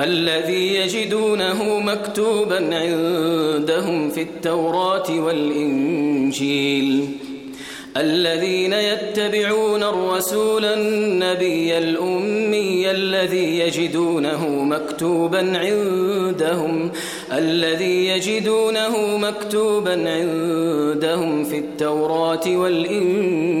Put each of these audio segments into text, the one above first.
الذي يجدونه مكتوبا عندهم في التوراة والإنجيل. الذين يتبعون الرسول النبي الأمي الذي يجدونه مكتوبا عندهم. الذي يجدونه مكتوبا عندهم في التوراة والإنجيل.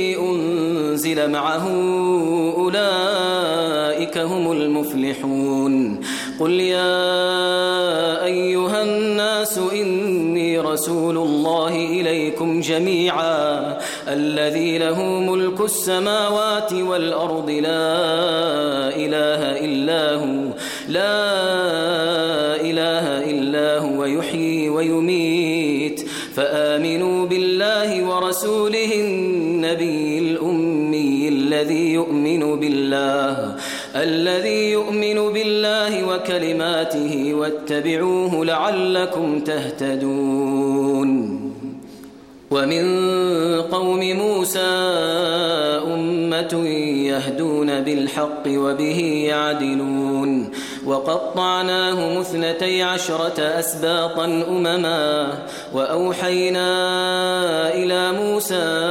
أنزل معه أولئك هم المفلحون. قل يا أيها الناس إني رسول الله إليكم جميعا. الذي له ملك السماوات والأرض. لا إله إلا هو. لا الذي يؤمن بالله الذي يؤمن بالله وكلماته واتبعوه لعلكم تهتدون. ومن قوم موسى أمة يهدون بالحق وبه يعدلون. وقطعناهم اثنتي عشرة أسباطا أمما وأوحينا إلى موسى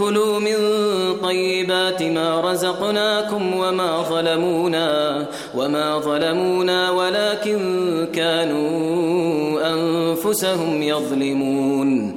كلوا من طيبات ما رزقناكم وما ظلمونا وما ظلمونا ولكن كانوا أنفسهم يظلمون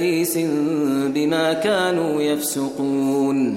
بئيس بما كانوا يفسقون